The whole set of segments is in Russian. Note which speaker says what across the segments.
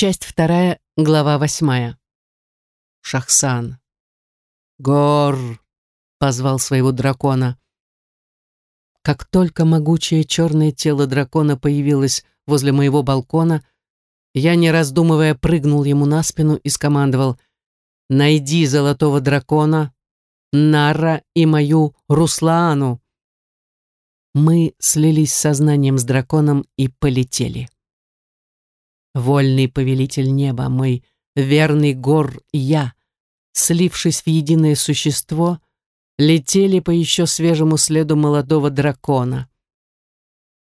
Speaker 1: Часть вторая, глава восьмая. Шахсан. «Гор!» — позвал своего дракона. Как только могучее черное тело дракона появилось возле моего балкона, я, не раздумывая, прыгнул ему на спину и скомандовал «Найди золотого дракона, Нара и мою Руслаану!» Мы слились сознанием с драконом и полетели. Вольный повелитель неба, мой верный гор я, слившись в единое существо, летели по еще свежему следу молодого дракона.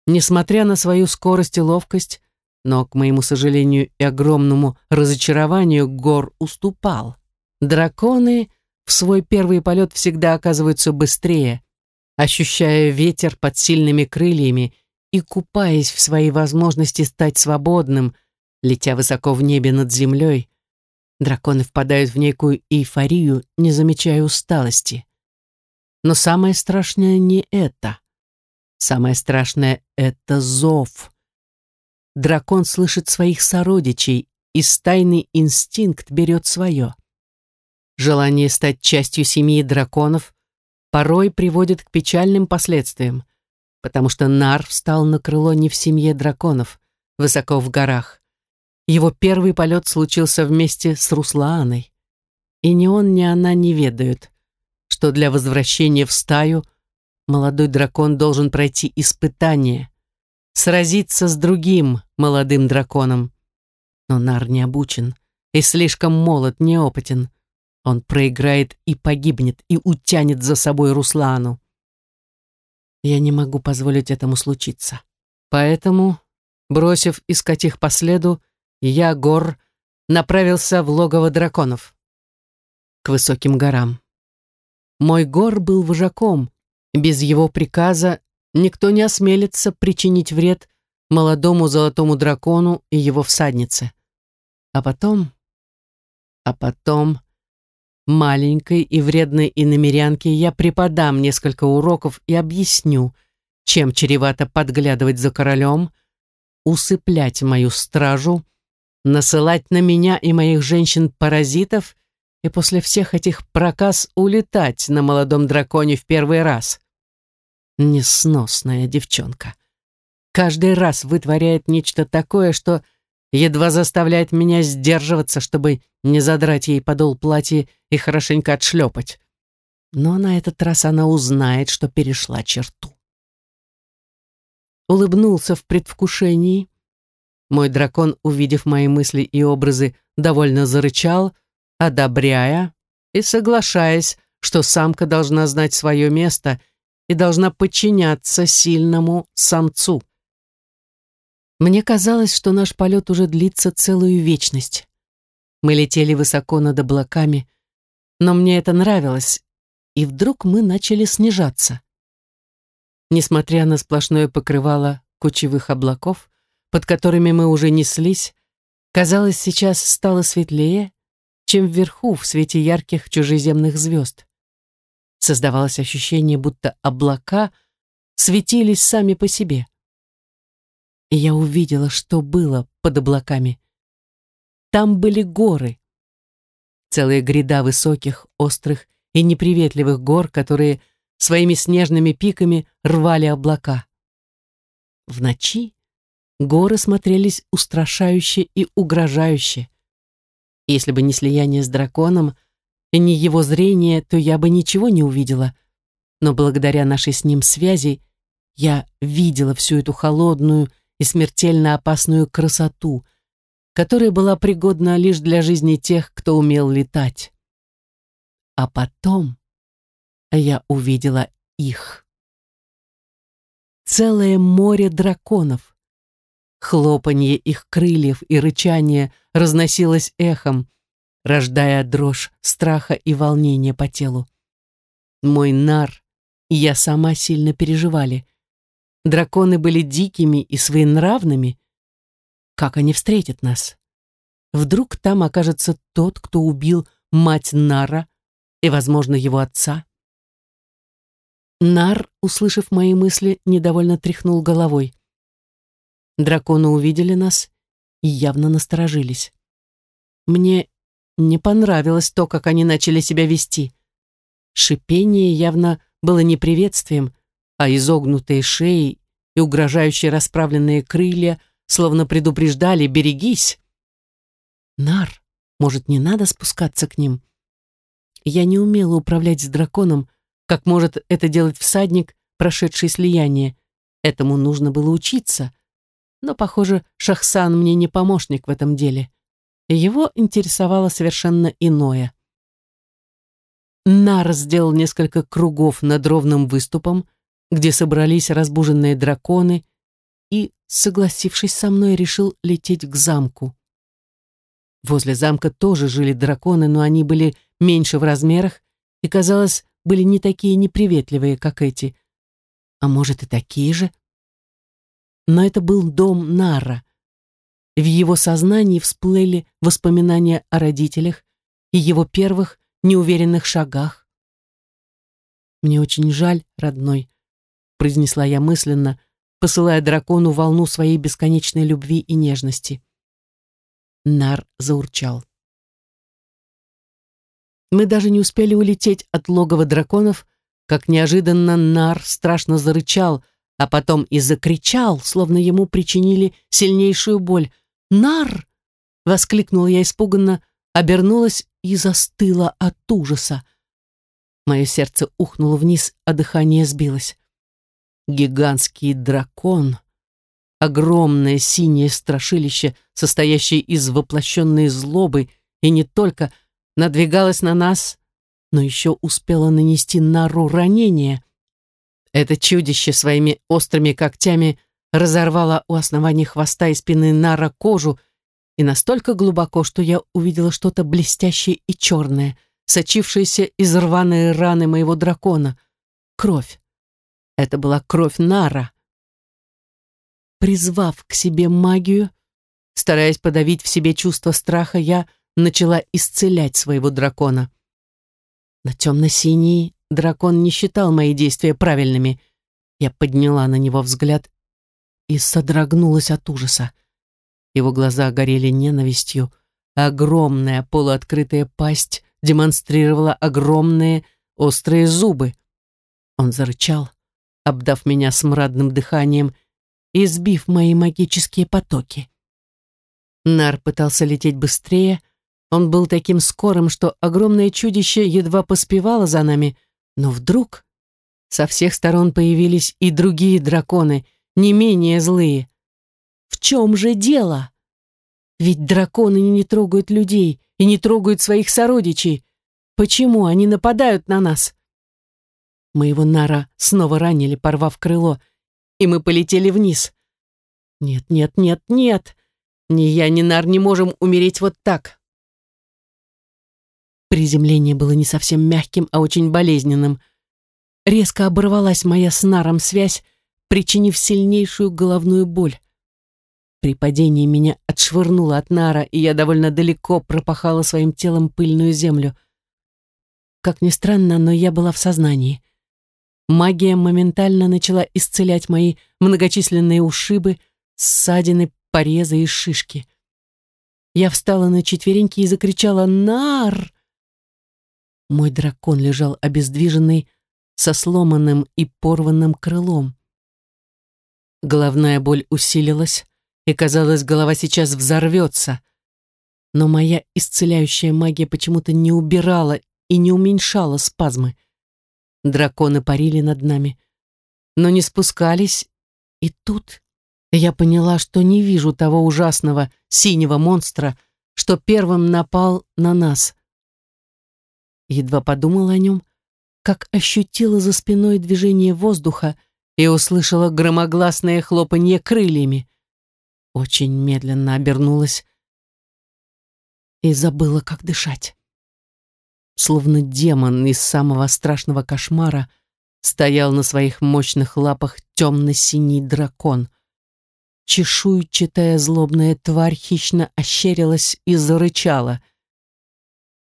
Speaker 1: Несмотря на свою скорость и ловкость, но, к моему сожалению и огромному разочарованию, Гор уступал. Драконы в свой первый полет всегда оказываются быстрее, ощущая ветер под сильными крыльями и купаясь в своей возможности стать свободным, летя высоко в небе над землей, драконы впадают в некую эйфорию, не замечая усталости. Но самое страшное не это. Самое страшное — это зов. Дракон слышит своих сородичей, и стайный инстинкт берет свое. Желание стать частью семьи драконов порой приводит к печальным последствиям, потому что Нар встал на крыло не в семье драконов, высоко в горах. Его первый полет случился вместе с Руслааной. И ни он, ни она не ведают, что для возвращения в стаю молодой дракон должен пройти испытание, сразиться с другим молодым драконом. Но Нар не обучен и слишком молод, неопытен. Он проиграет и погибнет, и утянет за собой Руслану. Я не могу позволить этому случиться. Поэтому, бросив искать их по следу, я, Гор, направился в логово драконов. К высоким горам. Мой Гор был вожаком. Без его приказа никто не осмелится причинить вред молодому золотому дракону и его всаднице. А потом... А потом маленькой и вредной иномерянке я преподам несколько уроков и объясню, чем чревато подглядывать за королем, усыплять мою стражу, насылать на меня и моих женщин-паразитов и после всех этих проказ улетать на молодом драконе в первый раз. Несносная девчонка. Каждый раз вытворяет нечто такое, что едва заставляет меня сдерживаться, чтобы не задрать ей подол платья и хорошенько отшлепать. Но на этот раз она узнает, что перешла черту. Улыбнулся в предвкушении. Мой дракон, увидев мои мысли и образы, довольно зарычал, одобряя и соглашаясь, что самка должна знать свое место и должна подчиняться сильному самцу. Мне казалось, что наш полет уже длится целую вечность. Мы летели высоко над облаками, но мне это нравилось, и вдруг мы начали снижаться. Несмотря на сплошное покрывало кучевых облаков, под которыми мы уже неслись, казалось, сейчас стало светлее, чем вверху в свете ярких чужеземных звезд. Создавалось ощущение, будто облака светились сами по себе и я увидела, что было под облаками. Там были горы. Целая гряда высоких, острых и неприветливых гор, которые своими снежными пиками рвали облака. В ночи горы смотрелись устрашающе и угрожающе. Если бы не слияние с драконом и не его зрение, то я бы ничего не увидела. Но благодаря нашей с ним связи я видела всю эту холодную, и смертельно опасную красоту, которая была пригодна лишь для жизни тех, кто умел летать. А потом я увидела их. Целое море драконов. Хлопанье их крыльев и рычание разносилось эхом, рождая дрожь страха и волнения по телу. Мой нар и я сама сильно переживали. Драконы были дикими и своенравными. Как они встретят нас? Вдруг там окажется тот, кто убил мать Нара и, возможно, его отца? Нар, услышав мои мысли, недовольно тряхнул головой. Драконы увидели нас и явно насторожились. Мне не понравилось то, как они начали себя вести. Шипение явно было не приветствием, а изогнутые шеи и угрожающие расправленные крылья словно предупреждали «берегись». Нар, может, не надо спускаться к ним? Я не умела управлять с драконом, как может это делать всадник, прошедший слияние. Этому нужно было учиться. Но, похоже, Шахсан мне не помощник в этом деле. Его интересовало совершенно иное. Нар сделал несколько кругов над ровным выступом, где собрались разбуженные драконы, и, согласившись со мной, решил лететь к замку. Возле замка тоже жили драконы, но они были меньше в размерах и, казалось, были не такие неприветливые, как эти. А может, и такие же? Но это был дом Нара. В его сознании всплыли воспоминания о родителях и его первых неуверенных шагах. «Мне очень жаль, родной», — произнесла я мысленно, посылая дракону волну своей бесконечной любви и нежности. Нар заурчал. Мы даже не успели улететь от логова драконов, как неожиданно Нар страшно зарычал, а потом и закричал, словно ему причинили сильнейшую боль. «Нар!» — воскликнула я испуганно, обернулась и застыла от ужаса. Мое сердце ухнуло вниз, а дыхание сбилось. Гигантский дракон, огромное синее страшилище, состоящее из воплощенной злобы, и не только — надвигалась на нас, но еще успела нанести Нару ранение. Это чудище своими острыми когтями разорвало у основания хвоста и спины Нара кожу и настолько глубоко, что я увидела что-то блестящее и черное, сочившееся из рваной раны моего дракона. Кровь. Это была кровь Нара. Призвав к себе магию, стараясь подавить в себе чувство страха, я начала исцелять своего дракона. На темно-синий дракон не считал мои действия правильными. Я подняла на него взгляд и содрогнулась от ужаса. Его глаза горели ненавистью, огромная полуоткрытая пасть демонстрировала огромные острые зубы. Он зарычал, обдав меня смрадным дыханием и сбив мои магические потоки. Нар пытался лететь быстрее, он был таким скорым, что огромное чудище едва поспевало за нами, но вдруг со всех сторон появились и другие драконы, не менее злые. В чем же дело? Ведь драконы не трогают людей и не трогают своих сородичей. Почему они нападают на нас? Моего Нара снова ранили, порвав крыло, и мы полетели вниз. Нет, нет, нет, нет. Ни я, ни Нар не можем умереть вот так. Приземление было не совсем мягким, а очень болезненным. Резко оборвалась моя с наром связь, причинив сильнейшую головную боль. При падении меня отшвырнуло от нара, и я довольно далеко пропахала своим телом пыльную землю. Как ни странно, но я была в сознании. Магия моментально начала исцелять мои многочисленные ушибы, ссадины, порезы и шишки. Я встала на четвереньки и закричала «Нар!» Мой дракон лежал обездвиженный, со сломанным и порванным крылом. Головная боль усилилась, и, казалось, голова сейчас взорвется. Но моя исцеляющая магия почему-то не убирала и не уменьшала спазмы. Драконы парили над нами, но не спускались, и тут я поняла, что не вижу того ужасного синего монстра, что первым напал на нас. Едва подумала о нем, как ощутила за спиной движение воздуха и услышала громогласное хлопанье крыльями. Очень медленно обернулась и забыла, как дышать. Словно демон из самого страшного кошмара стоял на своих мощных лапах темно-синий дракон. Чешуйчатая злобная тварь хищно ощерилась и зарычала —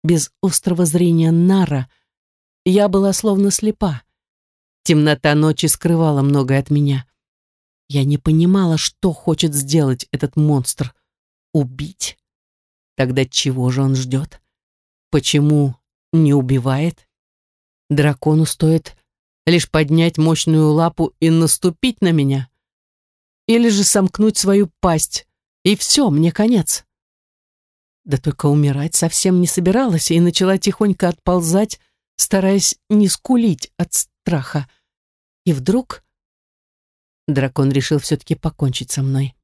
Speaker 1: без острого зрения Нара, я была словно слепа. Темнота ночи скрывала многое от меня. Я не понимала, что хочет сделать этот монстр. убить? Тогда чего же он ждет? Почему не убивает? Дракону стоит лишь поднять мощную лапу и наступить на меня. Или же сомкнуть свою пасть, и все, мне конец. Да только умирать совсем не собиралась и начала тихонько отползать, стараясь не скулить от страха. И вдруг дракон решил все-таки покончить со мной.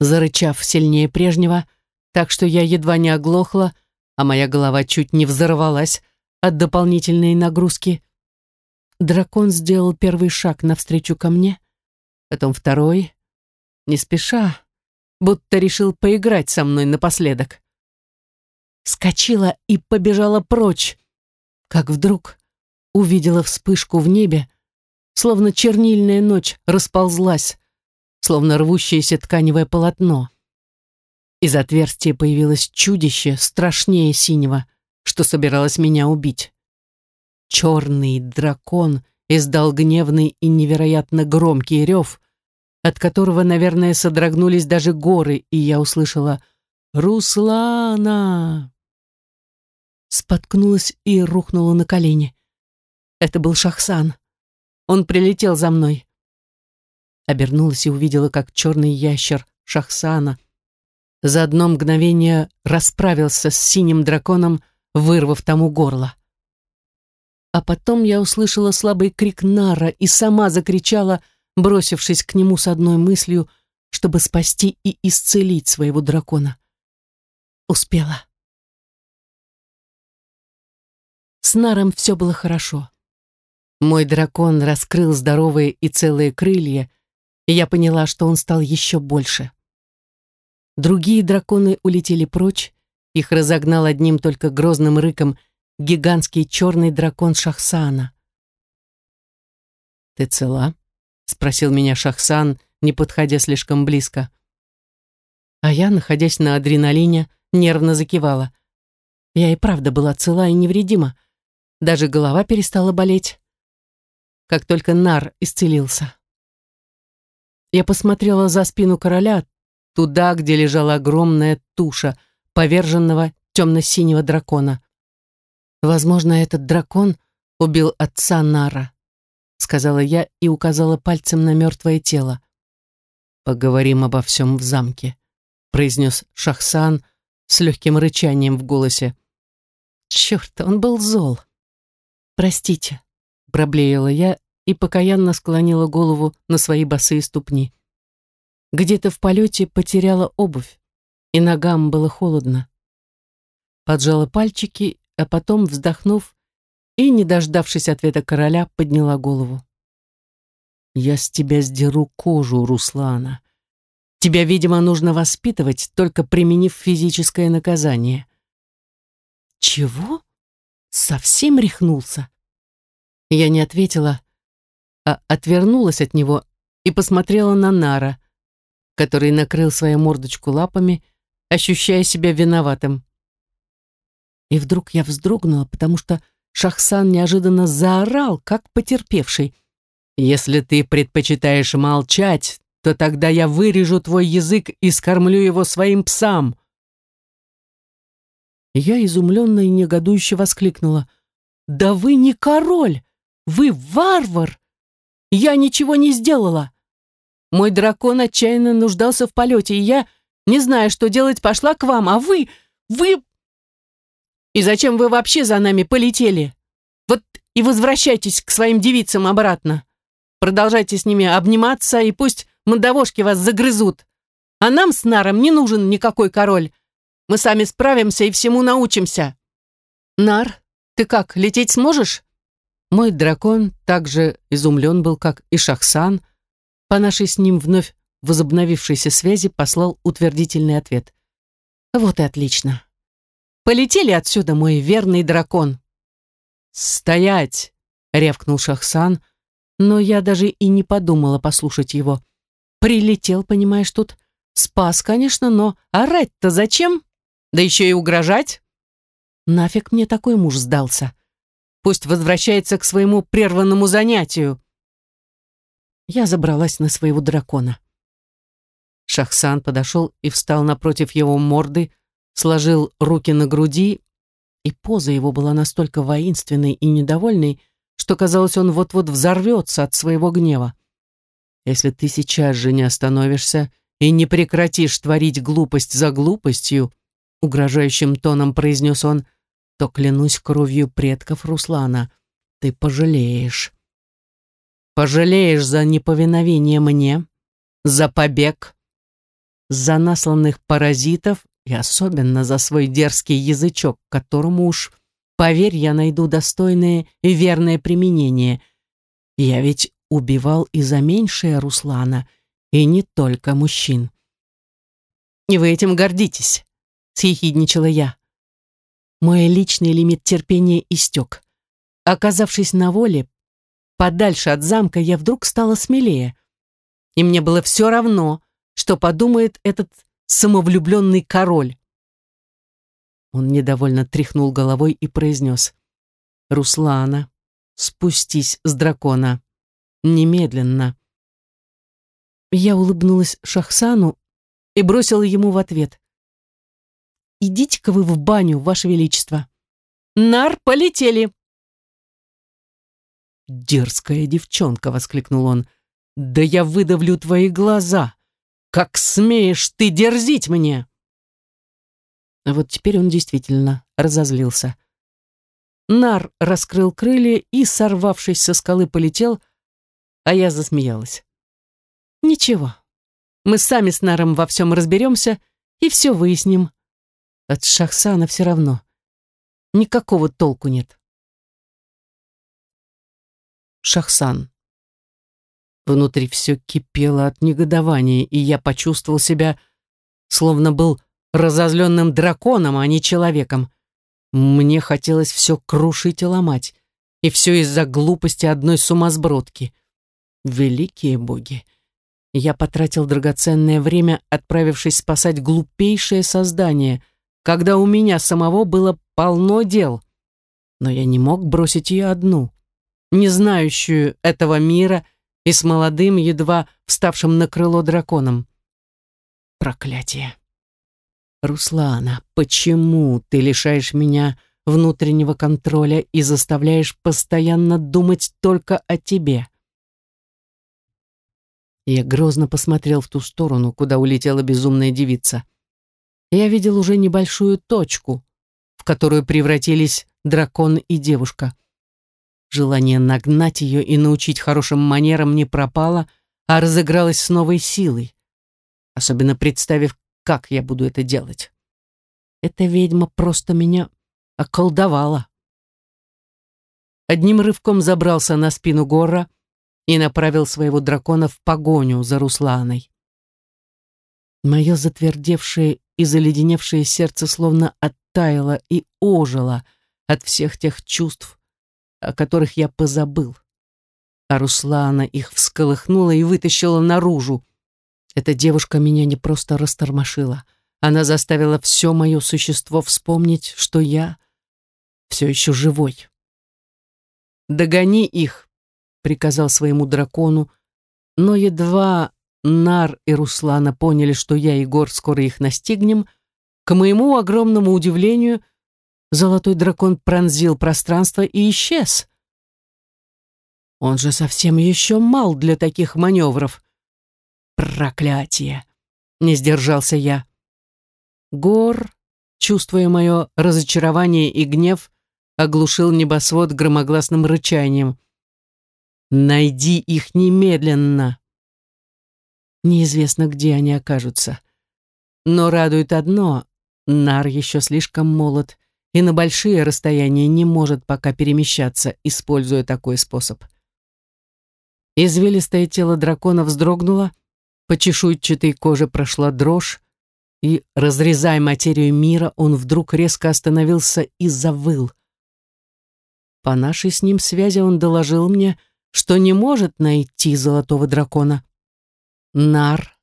Speaker 1: Зарычав сильнее прежнего, так что я едва не оглохла, а моя голова чуть не взорвалась от дополнительной нагрузки, дракон сделал первый шаг навстречу ко мне, потом второй, не спеша, будто решил поиграть со мной напоследок. Скочила и побежала прочь, как вдруг увидела вспышку в небе, словно чернильная ночь расползлась, словно рвущееся тканевое полотно. Из отверстия появилось чудище страшнее синего, что собиралось меня убить. Черный дракон издал гневный и невероятно громкий рев, от которого, наверное, содрогнулись даже горы, и я услышала «Руслана!». Споткнулась и рухнула на колени. Это был Шахсан. Он прилетел за мной. Обернулась и увидела, как черный ящер Шахсана за одно мгновение расправился с синим драконом, вырвав тому горло. А потом я услышала слабый крик Нара и сама закричала, бросившись к нему с одной мыслью, чтобы спасти и исцелить своего дракона. Успела. С Наром все было хорошо. Мой дракон раскрыл здоровые и целые крылья, и я поняла, что он стал еще больше. Другие драконы улетели прочь, их разогнал одним только грозным рыком гигантский черный дракон Шахсана. «Ты цела?» — спросил меня Шахсан, не подходя слишком близко. А я, находясь на адреналине, нервно закивала. Я и правда была цела и невредима. Даже голова перестала болеть как только Нар исцелился. Я посмотрела за спину короля, туда, где лежала огромная туша поверженного темно-синего дракона. Возможно, этот дракон убил отца Нара, сказала я и указала пальцем на мертвое тело. Поговорим обо всем в замке, произнес Шахсан с легким рычанием в голосе. Черт, он был зол. Простите, проблеяла я и покаянно склонила голову на свои босые ступни. Где-то в полете потеряла обувь, и ногам было холодно. Поджала пальчики, а потом, вздохнув и, не дождавшись ответа короля, подняла голову. «Я с тебя сдеру кожу, Руслана. Тебя, видимо, нужно воспитывать, только применив физическое наказание». «Чего? Совсем рехнулся?» Я не ответила, а отвернулась от него и посмотрела на Нара, который накрыл свою мордочку лапами, ощущая себя виноватым. И вдруг я вздрогнула, потому что Шахсан неожиданно заорал, как потерпевший. «Если ты предпочитаешь молчать, то тогда я вырежу твой язык и скормлю его своим псам». Я изумленно и негодующе воскликнула. «Да вы не король! Вы варвар! Я ничего не сделала! Мой дракон отчаянно нуждался в полете, и я, не зная, что делать, пошла к вам, а вы... вы... И зачем вы вообще за нами полетели? Вот и возвращайтесь к своим девицам обратно. Продолжайте с ними обниматься, и пусть мандавошки вас загрызут. А нам с Наром не нужен никакой король. Мы сами справимся и всему научимся. Нар, ты как, лететь сможешь? Мой дракон также изумлен был, как и Шахсан. По нашей с ним вновь возобновившейся связи послал утвердительный ответ. «Вот и отлично. Полетели отсюда, мой верный дракон!» «Стоять!» — рявкнул Шахсан, но я даже и не подумала послушать его. Прилетел, понимаешь, тут. Спас, конечно, но орать-то зачем? Да еще и угрожать? Нафиг мне такой муж сдался. Пусть возвращается к своему прерванному занятию. Я забралась на своего дракона. Шахсан подошел и встал напротив его морды, сложил руки на груди, и поза его была настолько воинственной и недовольной, что казалось, он вот-вот взорвется от своего гнева. Если ты сейчас же не остановишься и не прекратишь творить глупость за глупостью, угрожающим тоном произнес он, то клянусь кровью предков Руслана, ты пожалеешь. Пожалеешь за неповиновение мне, за побег, за насланных паразитов и особенно за свой дерзкий язычок, которому уж, поверь, я найду достойное и верное применение. Я ведь убивал и за меньшее Руслана, и не только мужчин. «И вы этим гордитесь», — съехидничала я. Мой личный лимит терпения истек. Оказавшись на воле, подальше от замка, я вдруг стала смелее. И мне было все равно, что подумает этот самовлюбленный король. Он недовольно тряхнул головой и произнес. «Руслана, спустись с дракона. Немедленно». Я улыбнулась Шахсану и бросила ему в ответ. «Идите-ка вы в баню, Ваше Величество». «Нар, полетели!» «Дерзкая девчонка!» — воскликнул он. «Да я выдавлю твои глаза! Как смеешь ты дерзить мне!» А вот теперь он действительно разозлился. Нар раскрыл крылья и, сорвавшись со скалы, полетел, а я засмеялась. «Ничего, мы сами с Наром во всем разберемся и все выясним. От Шахсана все равно. Никакого толку нет». Шахсан. Внутри все кипело от негодования, и я почувствовал себя, словно был разозленным драконом, а не человеком. Мне хотелось все крушить и ломать, и все из-за глупости одной сумасбродки. Великие боги! Я потратил драгоценное время, отправившись спасать глупейшее создание, когда у меня самого было полно дел. Но я не мог бросить ее одну, не знающую этого мира и с молодым, едва вставшим на крыло драконом. Проклятие! «Руслана, почему ты лишаешь меня внутреннего контроля и заставляешь постоянно думать только о тебе?» Я грозно посмотрел в ту сторону, куда улетела безумная девица. Я видел уже небольшую точку, в которую превратились дракон и девушка. Желание нагнать ее и научить хорошим манерам не пропало, а разыгралось с новой силой. Особенно представив, как я буду это делать. Эта ведьма просто меня околдовала. Одним рывком забрался на спину Гора и направил своего дракона в погоню за Русланой. Мое затвердевшее и заледеневшее сердце словно оттаяло и ожило от всех тех чувств, о которых я позабыл. А Руслана их всколыхнула и вытащила наружу, эта девушка меня не просто растормошила. Она заставила все мое существо вспомнить, что я все еще живой. «Догони их», — приказал своему дракону, но едва Нар и Руслана поняли, что я и Гор скоро их настигнем, к моему огромному удивлению, золотой дракон пронзил пространство и исчез. Он же совсем еще мал для таких маневров. Проклятие! Не сдержался я. Гор, чувствуя мое разочарование и гнев, оглушил небосвод громогласным рычанием. «Найди их немедленно!» Неизвестно, где они окажутся. Но радует одно — Нар еще слишком молод и на большие расстояния не может пока перемещаться, используя такой способ. Извилистое тело дракона вздрогнуло, по чешуйчатой коже прошла дрожь, и, разрезая материю мира, он вдруг резко остановился и завыл. По нашей с ним связи он доложил мне, что не может найти золотого дракона. Нар,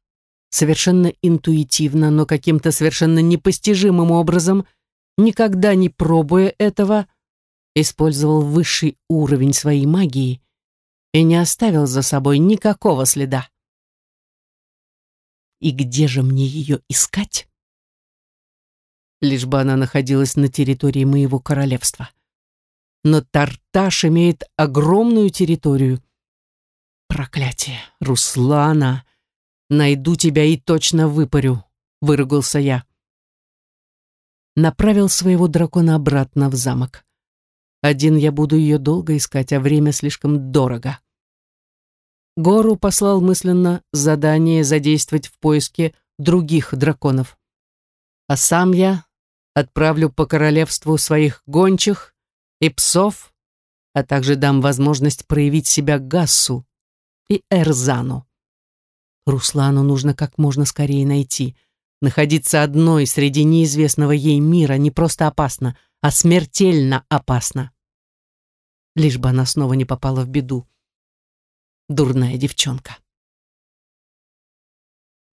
Speaker 1: совершенно интуитивно, но каким-то совершенно непостижимым образом, никогда не пробуя этого, использовал высший уровень своей магии и не оставил за собой никакого следа. И где же мне ее искать? Лишь бы она находилась на территории моего королевства. Но Тарташ имеет огромную территорию. Проклятие, Руслана! Найду тебя и точно выпарю, выругался я. Направил своего дракона обратно в замок. Один я буду ее долго искать, а время слишком дорого. Гору послал мысленно задание задействовать в поиске других драконов. А сам я отправлю по королевству своих гончих и псов, а также дам возможность проявить себя Гассу и Эрзану. Руслану нужно как можно скорее найти. Находиться одной среди неизвестного ей мира не просто опасно, а смертельно опасно. Лишь бы она снова не попала в беду дурная девчонка.